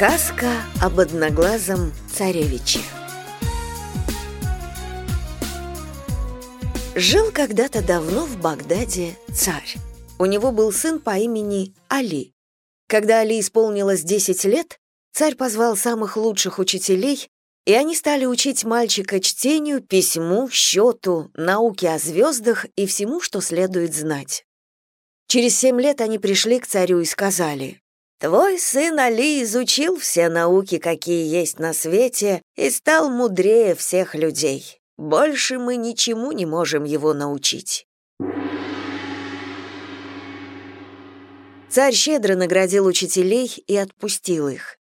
Сказка об одноглазом царевиче Жил когда-то давно в Багдаде царь. У него был сын по имени Али. Когда Али исполнилось 10 лет, царь позвал самых лучших учителей, и они стали учить мальчика чтению, письму, счету, науке о звездах и всему, что следует знать. Через семь лет они пришли к царю и сказали, «Твой сын Али изучил все науки, какие есть на свете, и стал мудрее всех людей. Больше мы ничему не можем его научить». Царь щедро наградил учителей и отпустил их.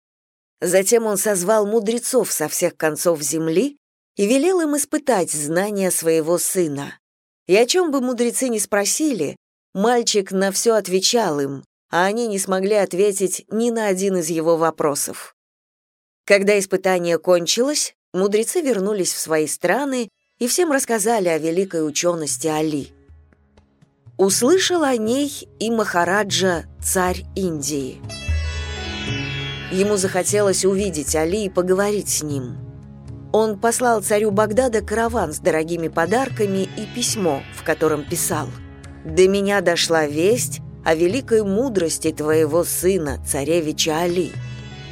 Затем он созвал мудрецов со всех концов земли и велел им испытать знания своего сына. И о чем бы мудрецы ни спросили, Мальчик на все отвечал им, а они не смогли ответить ни на один из его вопросов. Когда испытание кончилось, мудрецы вернулись в свои страны и всем рассказали о великой учености Али. Услышал о ней и Махараджа, царь Индии. Ему захотелось увидеть Али и поговорить с ним. Он послал царю Багдада караван с дорогими подарками и письмо, в котором писал – до меня дошла весть о великой мудрости твоего сына, царевича Али.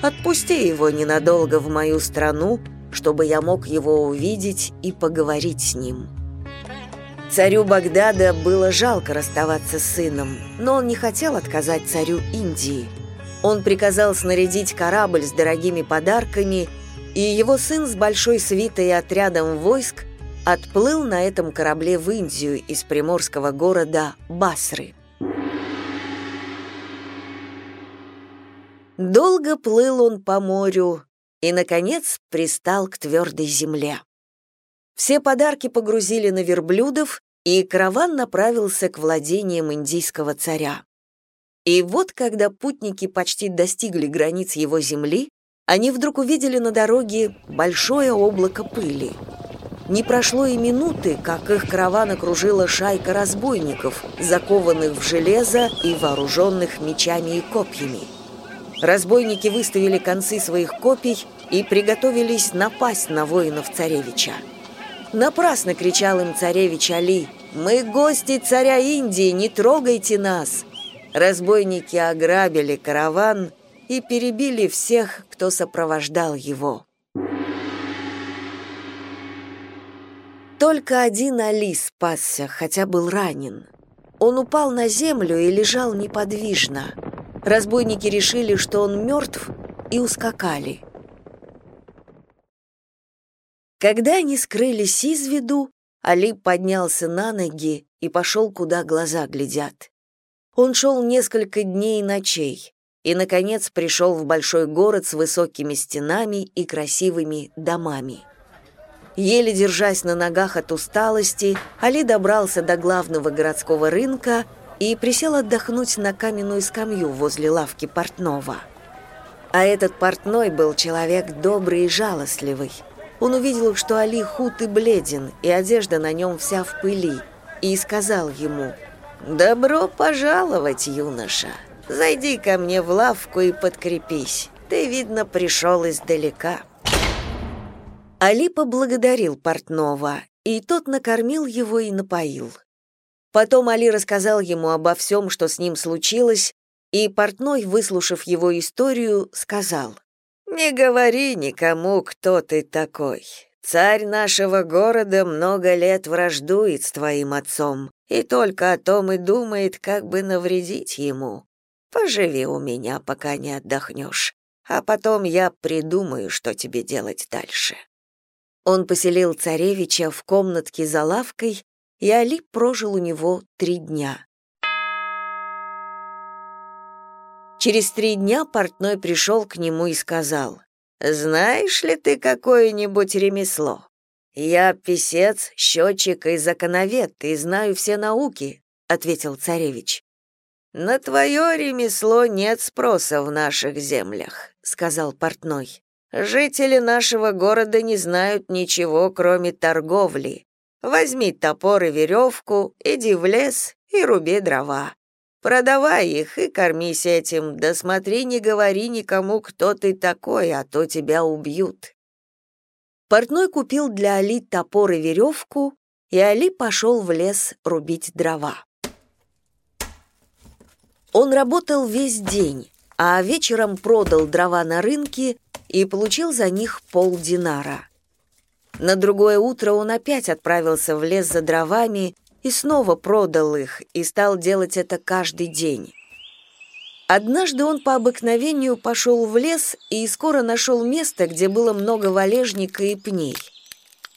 Отпусти его ненадолго в мою страну, чтобы я мог его увидеть и поговорить с ним». Царю Багдада было жалко расставаться с сыном, но он не хотел отказать царю Индии. Он приказал снарядить корабль с дорогими подарками, и его сын с большой свитой и отрядом войск отплыл на этом корабле в Индию из приморского города Басры. Долго плыл он по морю и, наконец, пристал к твердой земле. Все подарки погрузили на верблюдов, и караван направился к владениям индийского царя. И вот, когда путники почти достигли границ его земли, они вдруг увидели на дороге большое облако пыли — не прошло и минуты, как их караван окружила шайка разбойников, закованных в железо и вооруженных мечами и копьями. Разбойники выставили концы своих копий и приготовились напасть на воинов царевича. Напрасно кричал им царевич Али «Мы гости царя Индии, не трогайте нас!» Разбойники ограбили караван и перебили всех, кто сопровождал его. Только один Али спасся, хотя был ранен. Он упал на землю и лежал неподвижно. Разбойники решили, что он мертв, и ускакали. Когда они скрылись из виду, Али поднялся на ноги и пошел, куда глаза глядят. Он шел несколько дней и ночей, и, наконец, пришел в большой город с высокими стенами и красивыми домами. Еле держась на ногах от усталости, Али добрался до главного городского рынка и присел отдохнуть на каменную скамью возле лавки портного. А этот портной был человек добрый и жалостливый. Он увидел, что Али худ и бледен, и одежда на нем вся в пыли, и сказал ему, «Добро пожаловать, юноша. Зайди ко мне в лавку и подкрепись. Ты, видно, пришел издалека». Али поблагодарил портного, и тот накормил его и напоил. Потом Али рассказал ему обо всем, что с ним случилось, и портной, выслушав его историю, сказал, «Не говори никому, кто ты такой. Царь нашего города много лет враждует с твоим отцом и только о том и думает, как бы навредить ему. Поживи у меня, пока не отдохнешь, а потом я придумаю, что тебе делать дальше». Он поселил царевича в комнатке за лавкой, и Али прожил у него три дня. Через три дня портной пришел к нему и сказал, «Знаешь ли ты какое-нибудь ремесло? Я писец, счетчик и законовед, и знаю все науки», — ответил царевич. «На твое ремесло нет спроса в наших землях», — сказал портной. Жители нашего города не знают ничего, кроме торговли. Возьми топор и веревку, иди в лес и руби дрова. Продавай их и кормись этим, да смотри, не говори никому, кто ты такой, а то тебя убьют». Портной купил для Али топор и веревку, и Али пошел в лес рубить дрова. Он работал весь день, а вечером продал дрова на рынке и получил за них полдинара. На другое утро он опять отправился в лес за дровами и снова продал их, и стал делать это каждый день. Однажды он по обыкновению пошел в лес и скоро нашел место, где было много валежника и пней.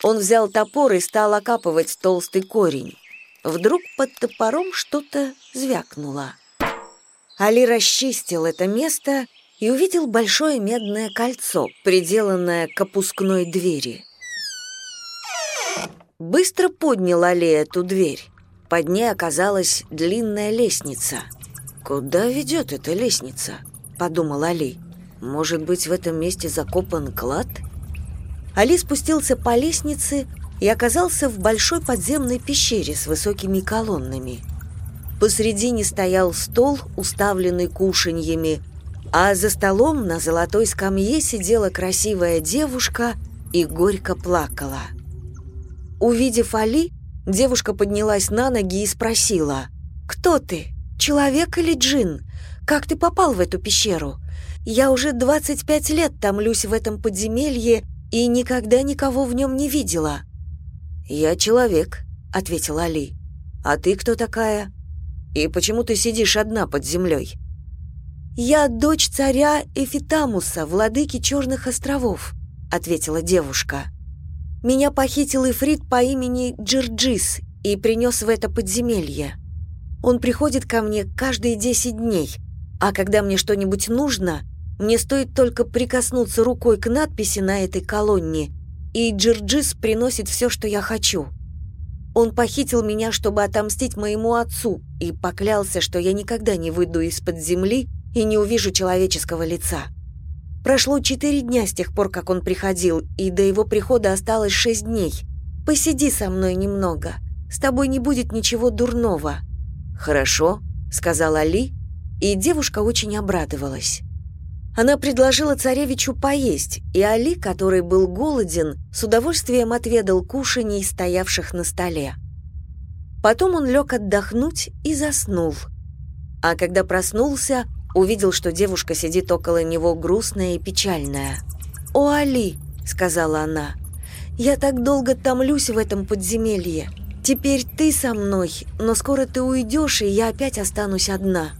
Он взял топор и стал окапывать толстый корень. Вдруг под топором что-то звякнуло. Али расчистил это место и увидел большое медное кольцо, приделанное к опускной двери. Быстро поднял Али эту дверь. Под ней оказалась длинная лестница. «Куда ведет эта лестница?» — подумал Али. «Может быть, в этом месте закопан клад?» Али спустился по лестнице и оказался в большой подземной пещере с высокими колоннами. Посредине стоял стол, уставленный кушаньями, а за столом на золотой скамье сидела красивая девушка и горько плакала. Увидев Али, девушка поднялась на ноги и спросила, «Кто ты? Человек или джин? Как ты попал в эту пещеру? Я уже 25 лет томлюсь в этом подземелье и никогда никого в нем не видела». «Я человек», — ответил Али. «А ты кто такая? И почему ты сидишь одна под землей?» «Я дочь царя Эфитамуса, владыки Черных островов», — ответила девушка. Меня похитил Ифрит по имени Джирджис и принес в это подземелье. Он приходит ко мне каждые десять дней, а когда мне что-нибудь нужно, мне стоит только прикоснуться рукой к надписи на этой колонне, и Джирджис приносит все, что я хочу. Он похитил меня, чтобы отомстить моему отцу, и поклялся, что я никогда не выйду из-под земли и не увижу человеческого лица. Прошло четыре дня с тех пор, как он приходил, и до его прихода осталось шесть дней. Посиди со мной немного. С тобой не будет ничего дурного». «Хорошо», — сказала Али, и девушка очень обрадовалась. Она предложила царевичу поесть, и Али, который был голоден, с удовольствием отведал кушаний, стоявших на столе. Потом он лег отдохнуть и заснул. А когда проснулся, увидел, что девушка сидит около него грустная и печальная. «О, Али!» — сказала она. «Я так долго томлюсь в этом подземелье. Теперь ты со мной, но скоро ты уйдешь, и я опять останусь одна».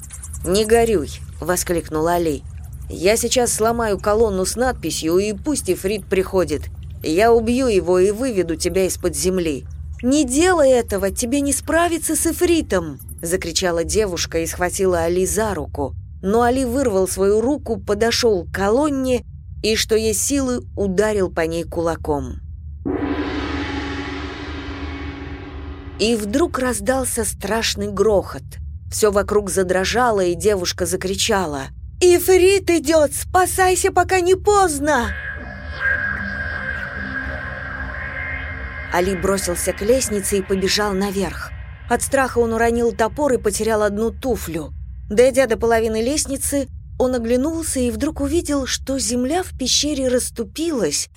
«Не горюй!» — воскликнул Али. «Я сейчас сломаю колонну с надписью, и пусть Ифрит приходит. Я убью его и выведу тебя из-под земли». «Не делай этого, тебе не справиться с Ифритом!» — закричала девушка и схватила Али за руку но Али вырвал свою руку, подошел к колонне и, что есть силы, ударил по ней кулаком. И вдруг раздался страшный грохот. Все вокруг задрожало, и девушка закричала. «Ифрит идет! Спасайся, пока не поздно!» Али бросился к лестнице и побежал наверх. От страха он уронил топор и потерял одну туфлю. Дойдя до половины лестницы, он оглянулся и вдруг увидел, что земля в пещере расступилась,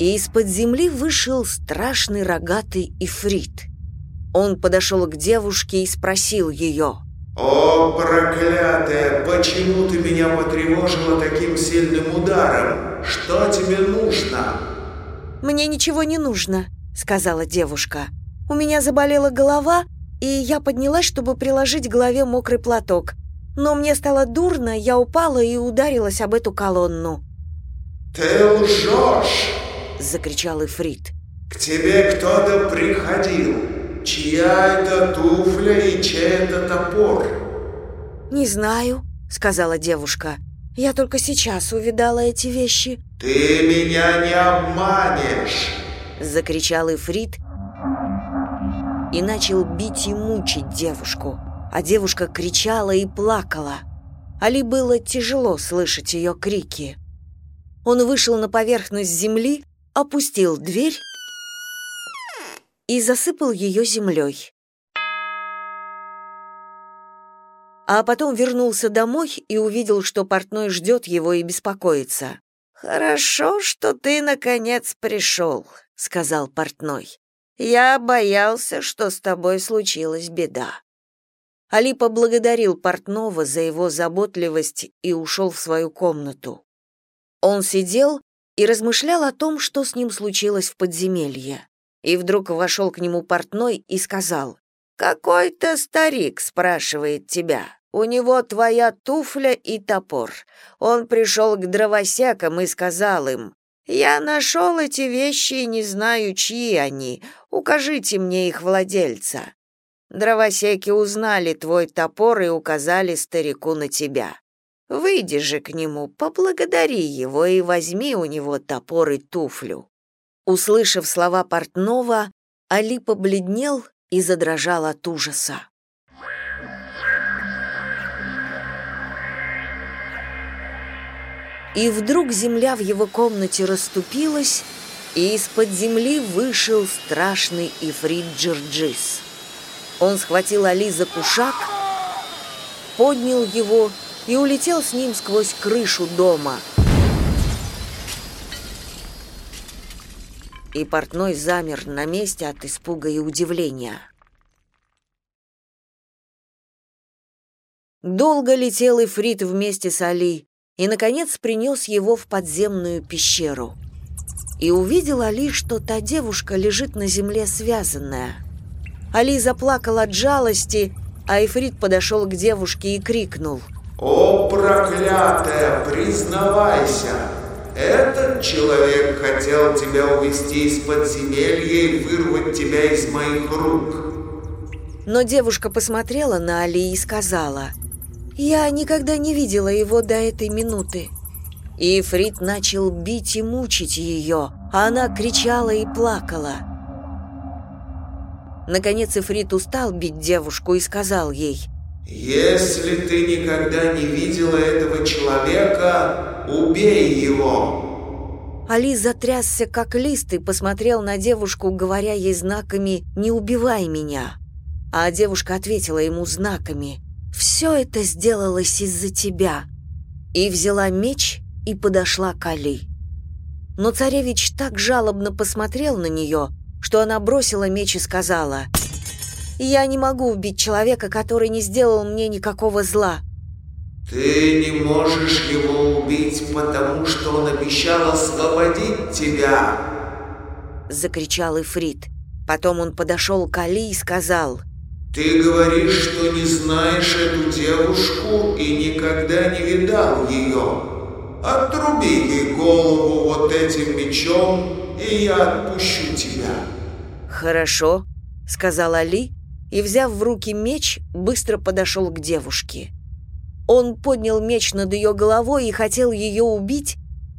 и из-под земли вышел страшный рогатый ифрит. Он подошел к девушке и спросил ее. «О, проклятая, почему ты меня потревожила таким сильным ударом? Что тебе нужно?» «Мне ничего не нужно», — сказала девушка. У меня заболела голова, и я поднялась, чтобы приложить к голове мокрый платок. Но мне стало дурно, я упала и ударилась об эту колонну. «Ты лжешь!» — закричал Ифрит. «К тебе кто-то приходил. Чья это туфля и чей это топор?» «Не знаю», — сказала девушка. «Я только сейчас увидала эти вещи». «Ты меня не обманешь!» — закричал Ифрит и начал бить и мучить девушку. А девушка кричала и плакала. Али было тяжело слышать ее крики. Он вышел на поверхность земли, опустил дверь и засыпал ее землей. А потом вернулся домой и увидел, что портной ждет его и беспокоится. «Хорошо, что ты, наконец, пришел», — сказал портной. «Я боялся, что с тобой случилась беда». Али поблагодарил портного за его заботливость и ушел в свою комнату. Он сидел и размышлял о том, что с ним случилось в подземелье. И вдруг вошел к нему портной и сказал, «Какой-то старик спрашивает тебя. У него твоя туфля и топор. Он пришел к дровосекам и сказал им, «Я нашел эти вещи и не знаю, чьи они. Укажите мне их владельца». Дровосеки узнали твой топор и указали старику на тебя. Выйди же к нему, поблагодари его и возьми у него топор и туфлю». Услышав слова портного, Али побледнел и задрожал от ужаса. И вдруг земля в его комнате расступилась, и из-под земли вышел страшный ифрит Джирджис. Он схватил Али за кушак, поднял его и улетел с ним сквозь крышу дома. И портной замер на месте от испуга и удивления. Долго летел Ифрит вместе с Али и, наконец, принес его в подземную пещеру. И увидел Али, что та девушка лежит на земле связанная. Али заплакал от жалости, а Ифрит подошел к девушке и крикнул — «О, проклятая, признавайся! Этот человек хотел тебя увести из подземелья и вырвать тебя из моих рук!» Но девушка посмотрела на Али и сказала, «Я никогда не видела его до этой минуты». И Фрид начал бить и мучить ее, а она кричала и плакала. Наконец Ифрит устал бить девушку и сказал ей, если ты никогда не видела этого человека, убей его. Али затрясся как лист и посмотрел на девушку, говоря ей знаками «Не убивай меня». А девушка ответила ему знаками «Все это сделалось из-за тебя». И взяла меч и подошла к Али. Но царевич так жалобно посмотрел на нее, что она бросила меч и сказала «Я не могу убить человека, который не сделал мне никакого зла. Ты не можешь его убить, потому что он обещал освободить тебя. Закричал Ифрит. Потом он подошел к Али и сказал. Ты говоришь, что не знаешь эту девушку и никогда не видал ее. Отруби ей голову вот этим мечом, и я отпущу тебя. Хорошо, сказал Али и, взяв в руки меч, быстро подошел к девушке. Он поднял меч над ее головой и хотел ее убить,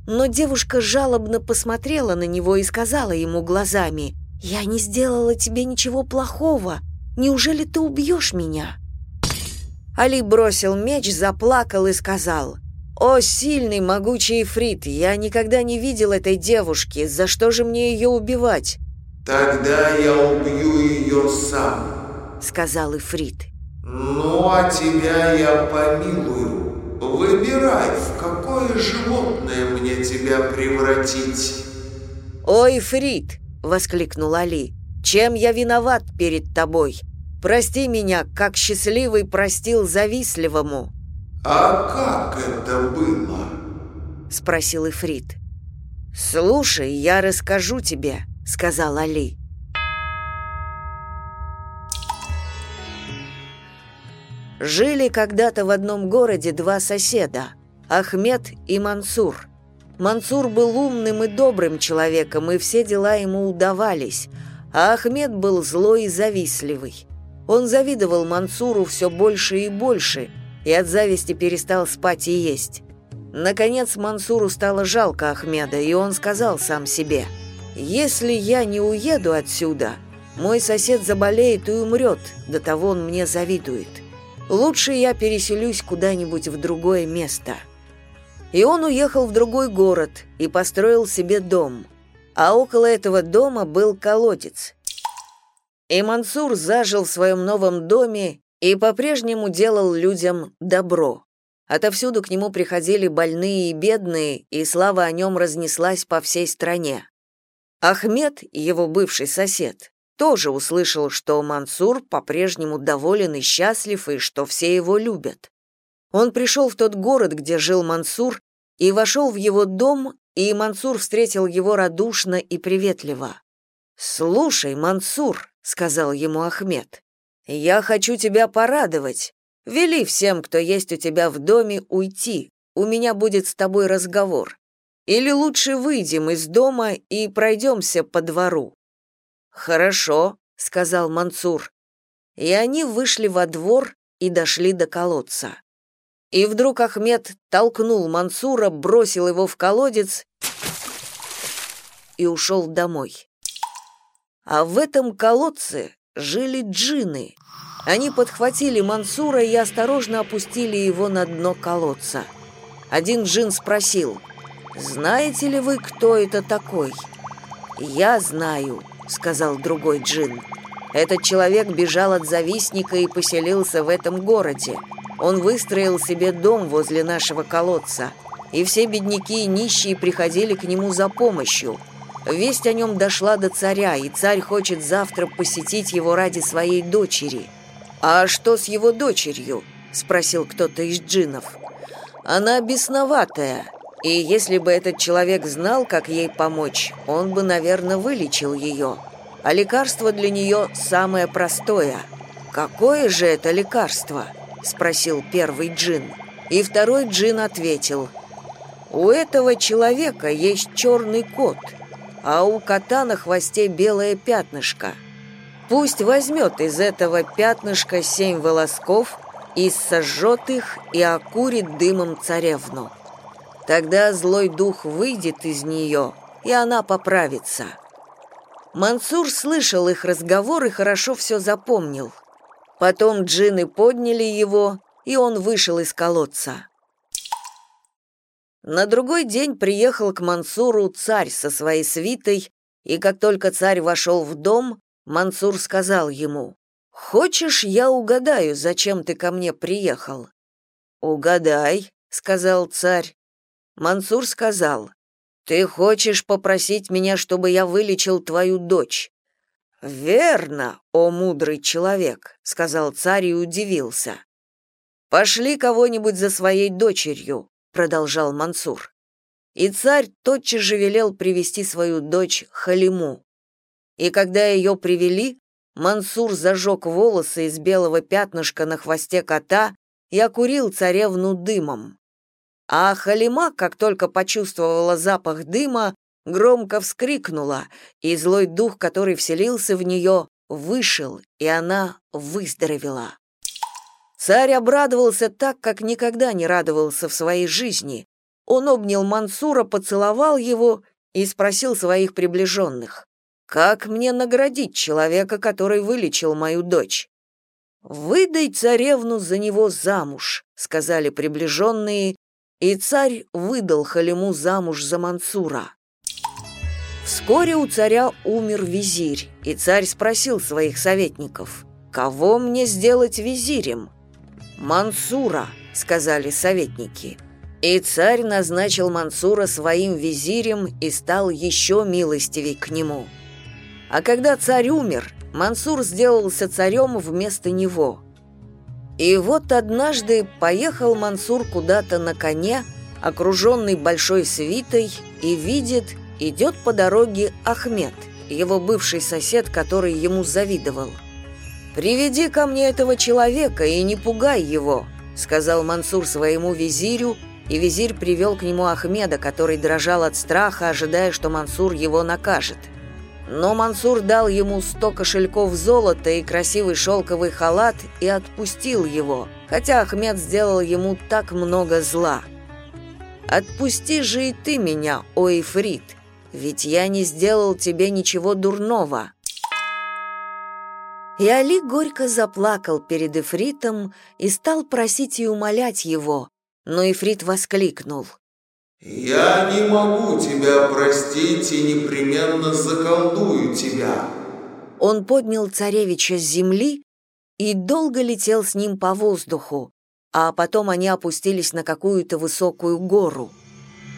но девушка жалобно посмотрела на него и сказала ему глазами, «Я не сделала тебе ничего плохого. Неужели ты убьешь меня?» Али бросил меч, заплакал и сказал, «О, сильный, могучий Фрид, я никогда не видел этой девушки, за что же мне ее убивать?» «Тогда я убью ее сам», сказал Ифрит. «Ну, а тебя я помилую. Выбирай, в какое животное мне тебя превратить». «Ой, Ифрит!» — воскликнул Али. «Чем я виноват перед тобой? Прости меня, как счастливый простил завистливому». «А как это было?» — спросил Ифрит. «Слушай, я расскажу тебе», — сказал Али. Жили когда-то в одном городе два соседа – Ахмед и Мансур. Мансур был умным и добрым человеком, и все дела ему удавались, а Ахмед был злой и завистливый. Он завидовал Мансуру все больше и больше, и от зависти перестал спать и есть. Наконец Мансуру стало жалко Ахмеда, и он сказал сам себе, «Если я не уеду отсюда, мой сосед заболеет и умрет, до того он мне завидует». Лучше я переселюсь куда-нибудь в другое место. И он уехал в другой город и построил себе дом. А около этого дома был колодец. И Мансур зажил в своем новом доме и по-прежнему делал людям добро. Отовсюду к нему приходили больные и бедные, и слава о нем разнеслась по всей стране. Ахмед, его бывший сосед, тоже услышал, что Мансур по-прежнему доволен и счастлив, и что все его любят. Он пришел в тот город, где жил Мансур, и вошел в его дом, и Мансур встретил его радушно и приветливо. «Слушай, Мансур», — сказал ему Ахмед, — «я хочу тебя порадовать. Вели всем, кто есть у тебя в доме, уйти. У меня будет с тобой разговор. Или лучше выйдем из дома и пройдемся по двору». «Хорошо», — сказал Мансур. И они вышли во двор и дошли до колодца. И вдруг Ахмед толкнул Мансура, бросил его в колодец и ушел домой. А в этом колодце жили джинны. Они подхватили Мансура и осторожно опустили его на дно колодца. Один джин спросил, «Знаете ли вы, кто это такой?» «Я знаю», — сказал другой джин. «Этот человек бежал от завистника и поселился в этом городе. Он выстроил себе дом возле нашего колодца, и все бедняки и нищие приходили к нему за помощью. Весть о нем дошла до царя, и царь хочет завтра посетить его ради своей дочери». «А что с его дочерью?» — спросил кто-то из джинов. «Она бесноватая, и если бы этот человек знал, как ей помочь, он бы, наверное, вылечил ее. А лекарство для нее самое простое. Какое же это лекарство?» — спросил первый джин. И второй джин ответил. «У этого человека есть черный кот, а у кота на хвосте белое пятнышко». Пусть возьмет из этого пятнышка семь волосков и сожжет их и окурит дымом царевну. Тогда злой дух выйдет из нее, и она поправится. Мансур слышал их разговор и хорошо все запомнил. Потом джинны подняли его, и он вышел из колодца. На другой день приехал к Мансуру царь со своей свитой, и как только царь вошел в дом, Мансур сказал ему, «Хочешь, я угадаю, зачем ты ко мне приехал?» «Угадай», — сказал царь. Мансур сказал, «Ты хочешь попросить меня, чтобы я вылечил твою дочь?» «Верно, о мудрый человек», — сказал царь и удивился. «Пошли кого-нибудь за своей дочерью», — продолжал Мансур. И царь тотчас же велел привести свою дочь Халиму. И когда ее привели, Мансур зажег волосы из белого пятнышка на хвосте кота и окурил царевну дымом. А Халима, как только почувствовала запах дыма, громко вскрикнула, и злой дух, который вселился в нее, вышел, и она выздоровела. Царь обрадовался так, как никогда не радовался в своей жизни. Он обнял Мансура, поцеловал его и спросил своих приближенных. Как мне наградить человека, который вылечил мою дочь? Выдай царевну за него замуж, сказали приближенные, и царь выдал Халиму замуж за Мансура. Вскоре у царя умер визирь, и царь спросил своих советников, «Кого мне сделать визирем?» «Мансура», — сказали советники. И царь назначил Мансура своим визирем и стал еще милостивей к нему. А когда царь умер, Мансур сделался царем вместо него. И вот однажды поехал Мансур куда-то на коне, окруженный большой свитой, и видит, идет по дороге Ахмед, его бывший сосед, который ему завидовал. «Приведи ко мне этого человека и не пугай его», сказал Мансур своему визирю, и визирь привел к нему Ахмеда, который дрожал от страха, ожидая, что Мансур его накажет. Но Мансур дал ему сто кошельков золота и красивый шелковый халат и отпустил его, хотя Ахмед сделал ему так много зла. «Отпусти же и ты меня, о Ифрит, ведь я не сделал тебе ничего дурного». И Али горько заплакал перед Ифритом и стал просить и умолять его, но Ифрит воскликнул – «Я не могу тебя простить и непременно заколдую тебя». Он поднял царевича с земли и долго летел с ним по воздуху, а потом они опустились на какую-то высокую гору.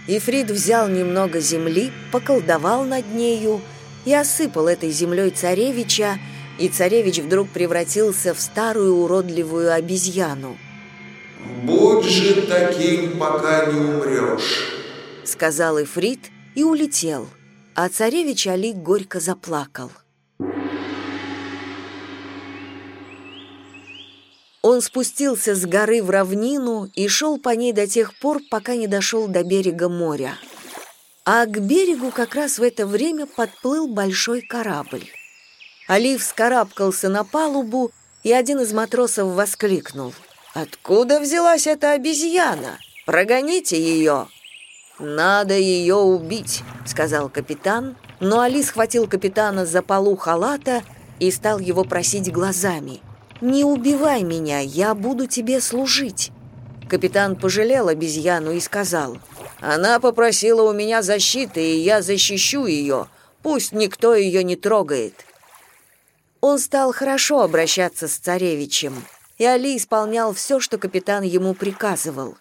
Ифрит взял немного земли, поколдовал над нею и осыпал этой землей царевича, и царевич вдруг превратился в старую уродливую обезьяну. «Будь же таким, пока не умрешь», — сказал Ифрит и улетел, а царевич Али горько заплакал. Он спустился с горы в равнину и шел по ней до тех пор, пока не дошел до берега моря. А к берегу как раз в это время подплыл большой корабль. Али вскарабкался на палубу, и один из матросов воскликнул. «Откуда взялась эта обезьяна? Прогоните ее!» «Надо ее убить», — сказал капитан, но Али схватил капитана за полу халата и стал его просить глазами. «Не убивай меня, я буду тебе служить». Капитан пожалел обезьяну и сказал, «Она попросила у меня защиты, и я защищу ее. Пусть никто ее не трогает». Он стал хорошо обращаться с царевичем, и Али исполнял все, что капитан ему приказывал.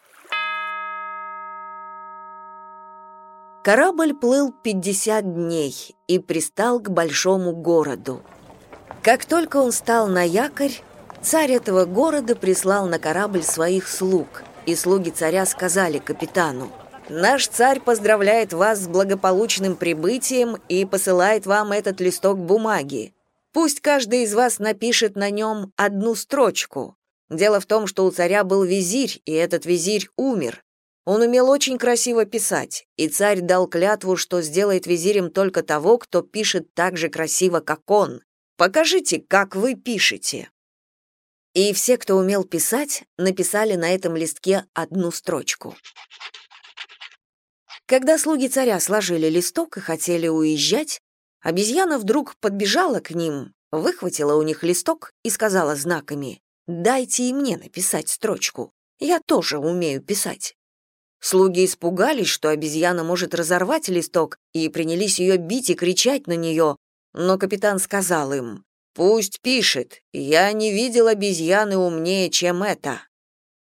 Корабль плыл 50 дней и пристал к большому городу. Как только он стал на якорь, царь этого города прислал на корабль своих слуг, и слуги царя сказали капитану, «Наш царь поздравляет вас с благополучным прибытием и посылает вам этот листок бумаги. Пусть каждый из вас напишет на нем одну строчку. Дело в том, что у царя был визирь, и этот визирь умер. Он умел очень красиво писать, и царь дал клятву, что сделает визирем только того, кто пишет так же красиво, как он. Покажите, как вы пишете». И все, кто умел писать, написали на этом листке одну строчку. Когда слуги царя сложили листок и хотели уезжать, обезьяна вдруг подбежала к ним, выхватила у них листок и сказала знаками «Дайте и мне написать строчку. Я тоже умею писать». Слуги испугались, что обезьяна может разорвать листок, и принялись ее бить и кричать на нее, но капитан сказал им, «Пусть пишет, я не видел обезьяны умнее, чем это».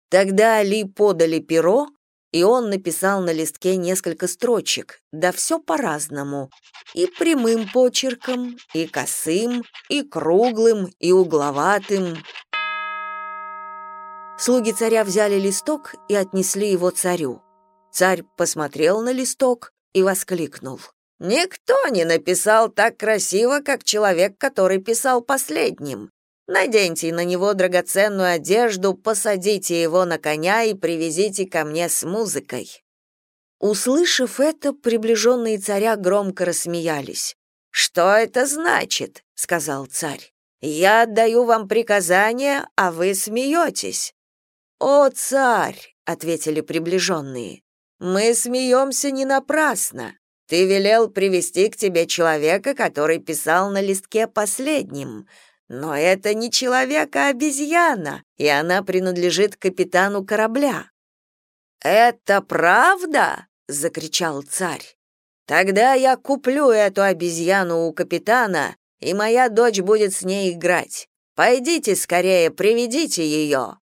Тогда Али подали перо, и он написал на листке несколько строчек, да все по-разному, и прямым почерком, и косым, и круглым, и угловатым. Слуги царя взяли листок и отнесли его царю. Царь посмотрел на листок и воскликнул. Никто не написал так красиво, как человек, который писал последним. Наденьте на него драгоценную одежду, посадите его на коня и привезите ко мне с музыкой». Услышав это, приближенные царя громко рассмеялись. «Что это значит?» — сказал царь. «Я отдаю вам приказание, а вы смеетесь». «О, царь!» — ответили приближенные. «Мы смеемся не напрасно. Ты велел привести к тебе человека, который писал на листке последним. Но это не человек, а обезьяна, и она принадлежит капитану корабля». «Это правда?» — закричал царь. «Тогда я куплю эту обезьяну у капитана, и моя дочь будет с ней играть. Пойдите скорее, приведите ее».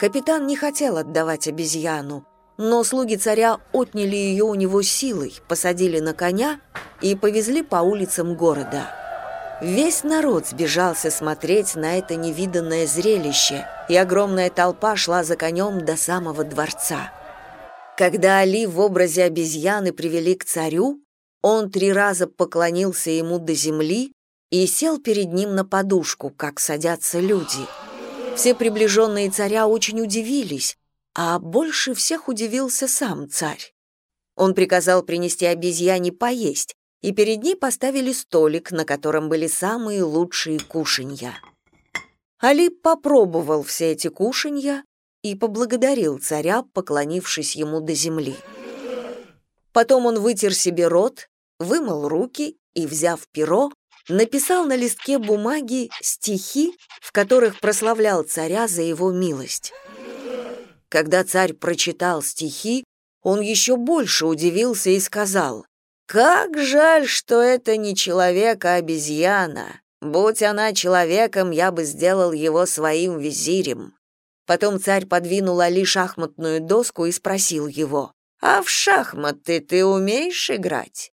Капитан не хотел отдавать обезьяну, но слуги царя отняли ее у него силой, посадили на коня и повезли по улицам города. Весь народ сбежался смотреть на это невиданное зрелище, и огромная толпа шла за конем до самого дворца. Когда Али в образе обезьяны привели к царю, он три раза поклонился ему до земли и сел перед ним на подушку, как садятся люди. Все приближенные царя очень удивились, а больше всех удивился сам царь. Он приказал принести обезьяне поесть, и перед ней поставили столик, на котором были самые лучшие кушанья. Али попробовал все эти кушанья и поблагодарил царя, поклонившись ему до земли. Потом он вытер себе рот, вымыл руки и, взяв перо, написал на листке бумаги стихи, в которых прославлял царя за его милость. Когда царь прочитал стихи, он еще больше удивился и сказал, «Как жаль, что это не человек, а обезьяна. Будь она человеком, я бы сделал его своим визирем. Потом царь подвинул Али шахматную доску и спросил его, «А в шахматы ты умеешь играть?»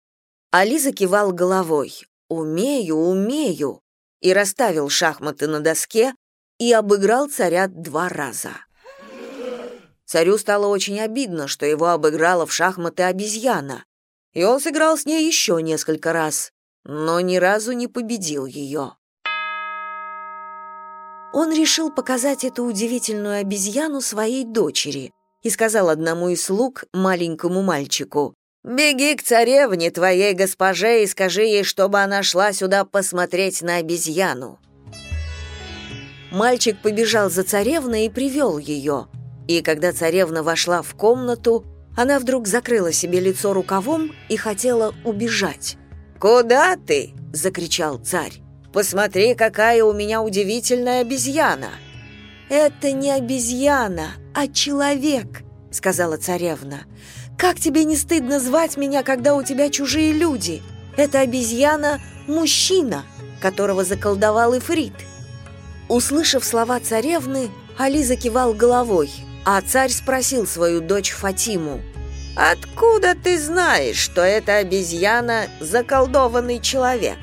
Али закивал головой, «Умею, умею», и расставил шахматы на доске и обыграл царя два раза. Царю стало очень обидно, что его обыграла в шахматы обезьяна, и он сыграл с ней еще несколько раз, но ни разу не победил ее. Он решил показать эту удивительную обезьяну своей дочери и сказал одному из слуг, маленькому мальчику, «Беги к царевне, твоей госпоже, и скажи ей, чтобы она шла сюда посмотреть на обезьяну». Мальчик побежал за царевной и привел ее. И когда царевна вошла в комнату, она вдруг закрыла себе лицо рукавом и хотела убежать. «Куда ты?» — закричал царь. «Посмотри, какая у меня удивительная обезьяна!» «Это не обезьяна, а человек», — сказала царевна. «Как тебе не стыдно звать меня, когда у тебя чужие люди? Это обезьяна — мужчина, которого заколдовал Ифрит». Услышав слова царевны, Али закивал головой, а царь спросил свою дочь Фатиму — Откуда ты знаешь, что эта обезьяна заколдованный человек?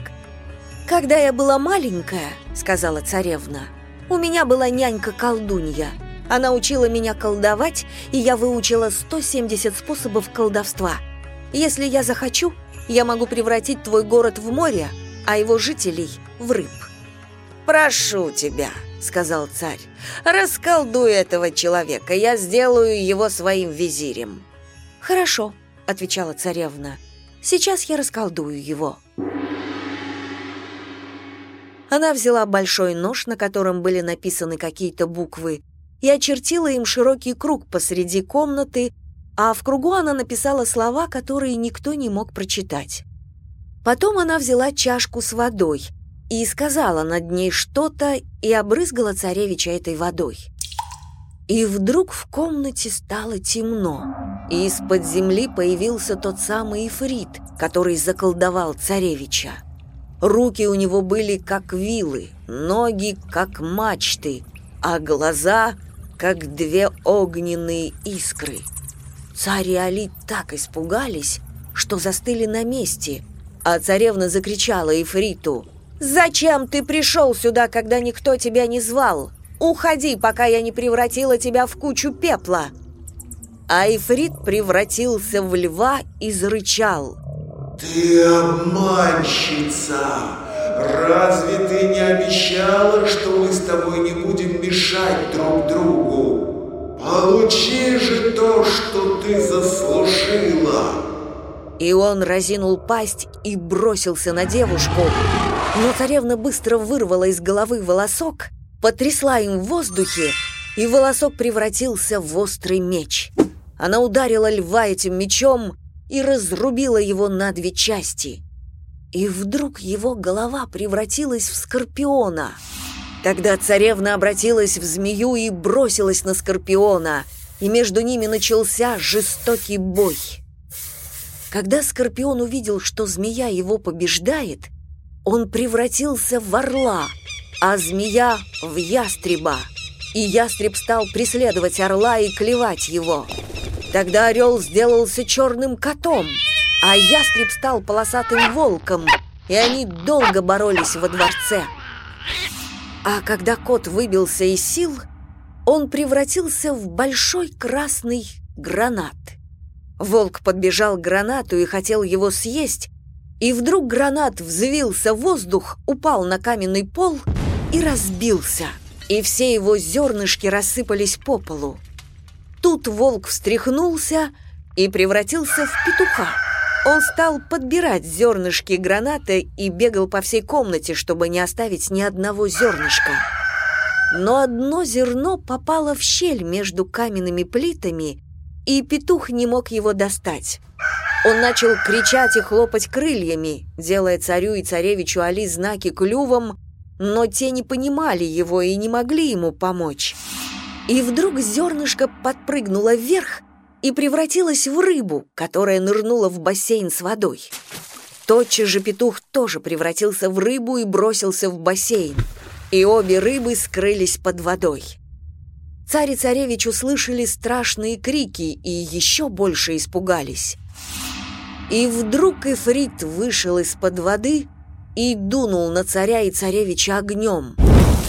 Когда я была маленькая, сказала царевна, у меня была нянька-колдунья. Она учила меня колдовать, и я выучила 170 способов колдовства. Если я захочу, я могу превратить твой город в море, а его жителей в рыб. Прошу тебя, сказал царь. Расколдуй этого человека, я сделаю его своим визирем. «Хорошо», — отвечала царевна. «Сейчас я расколдую его». Она взяла большой нож, на котором были написаны какие-то буквы, и очертила им широкий круг посреди комнаты, а в кругу она написала слова, которые никто не мог прочитать. Потом она взяла чашку с водой и сказала над ней что-то и обрызгала царевича этой водой. И вдруг в комнате стало темно, и из-под земли появился тот самый Ифрит, который заколдовал царевича. Руки у него были как вилы, ноги как мачты, а глаза как две огненные искры. Царь и Али так испугались, что застыли на месте, а царевна закричала Ифриту «Зачем ты пришел сюда, когда никто тебя не звал? Уходи, пока я не превратила тебя в кучу пепла!» А Ифрит превратился в льва и зарычал. «Ты обманщица! Разве ты не обещала, что мы с тобой не будем мешать друг другу? Получи же то, что ты заслужила!» И он разинул пасть и бросился на девушку. Но царевна быстро вырвала из головы волосок потрясла им в воздухе, и волосок превратился в острый меч. Она ударила льва этим мечом и разрубила его на две части. И вдруг его голова превратилась в скорпиона. Тогда царевна обратилась в змею и бросилась на скорпиона, и между ними начался жестокий бой. Когда скорпион увидел, что змея его побеждает, он превратился в орла — а змея в ястреба. И ястреб стал преследовать орла и клевать его. Тогда орел сделался черным котом, а ястреб стал полосатым волком, и они долго боролись во дворце. А когда кот выбился из сил, он превратился в большой красный гранат. Волк подбежал к гранату и хотел его съесть, и вдруг гранат взвился в воздух, упал на каменный пол — и разбился, и все его зернышки рассыпались по полу. Тут волк встряхнулся и превратился в петуха. Он стал подбирать зернышки гранаты и бегал по всей комнате, чтобы не оставить ни одного зернышка. Но одно зерно попало в щель между каменными плитами, и петух не мог его достать. Он начал кричать и хлопать крыльями, делая царю и царевичу Али знаки клювом, но те не понимали его и не могли ему помочь. И вдруг зернышко подпрыгнуло вверх и превратилось в рыбу, которая нырнула в бассейн с водой. Тотчас же петух тоже превратился в рыбу и бросился в бассейн. И обе рыбы скрылись под водой. Царь и царевич услышали страшные крики и еще больше испугались. И вдруг Ифрит вышел из-под воды и дунул на царя и царевича огнем.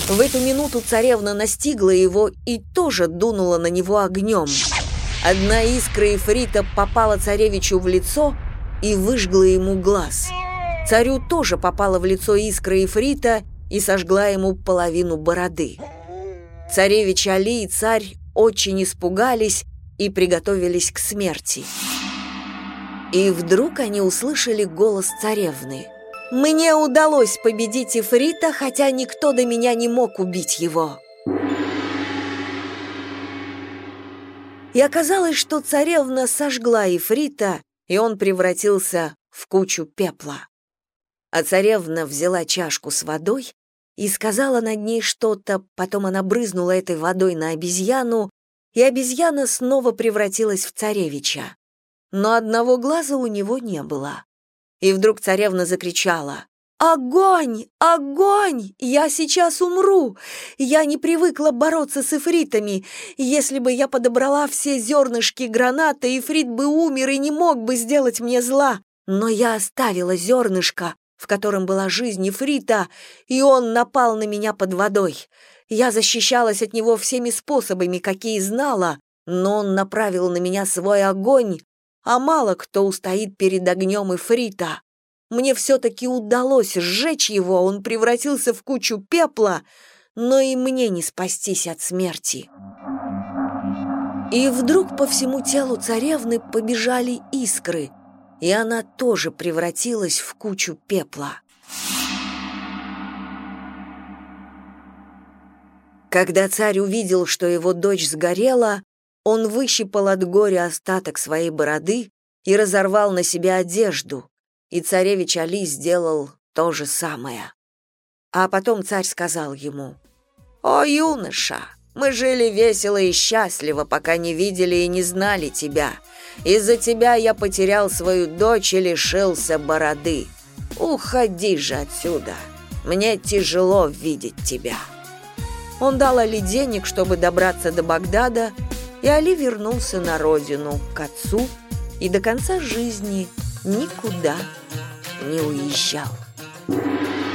В эту минуту царевна настигла его и тоже дунула на него огнем. Одна искра Ифрита попала царевичу в лицо и выжгла ему глаз. Царю тоже попала в лицо искра Ифрита и сожгла ему половину бороды. Царевич Али и царь очень испугались и приготовились к смерти. И вдруг они услышали голос царевны. «Мне удалось победить Ифрита, хотя никто до меня не мог убить его». И оказалось, что царевна сожгла Ифрита, и он превратился в кучу пепла. А царевна взяла чашку с водой и сказала над ней что-то, потом она брызнула этой водой на обезьяну, и обезьяна снова превратилась в царевича. Но одного глаза у него не было. И вдруг царевна закричала «Огонь! Огонь! Я сейчас умру! Я не привыкла бороться с эфритами. Если бы я подобрала все зернышки граната, эфрит бы умер и не мог бы сделать мне зла. Но я оставила зернышко, в котором была жизнь Ифрита, и он напал на меня под водой. Я защищалась от него всеми способами, какие знала, но он направил на меня свой огонь, а мало кто устоит перед огнем Ифрита. Мне все-таки удалось сжечь его, он превратился в кучу пепла, но и мне не спастись от смерти. И вдруг по всему телу царевны побежали искры — и она тоже превратилась в кучу пепла. Когда царь увидел, что его дочь сгорела, он выщипал от горя остаток своей бороды и разорвал на себе одежду, и царевич Али сделал то же самое. А потом царь сказал ему, «О, юноша, мы жили весело и счастливо, пока не видели и не знали тебя. Из-за тебя я потерял свою дочь и лишился бороды. Уходи же отсюда. Мне тяжело видеть тебя». Он дал Али денег, чтобы добраться до Багдада, и Али вернулся на родину, к отцу, и до конца жизни никуда не уезжал. Thank you.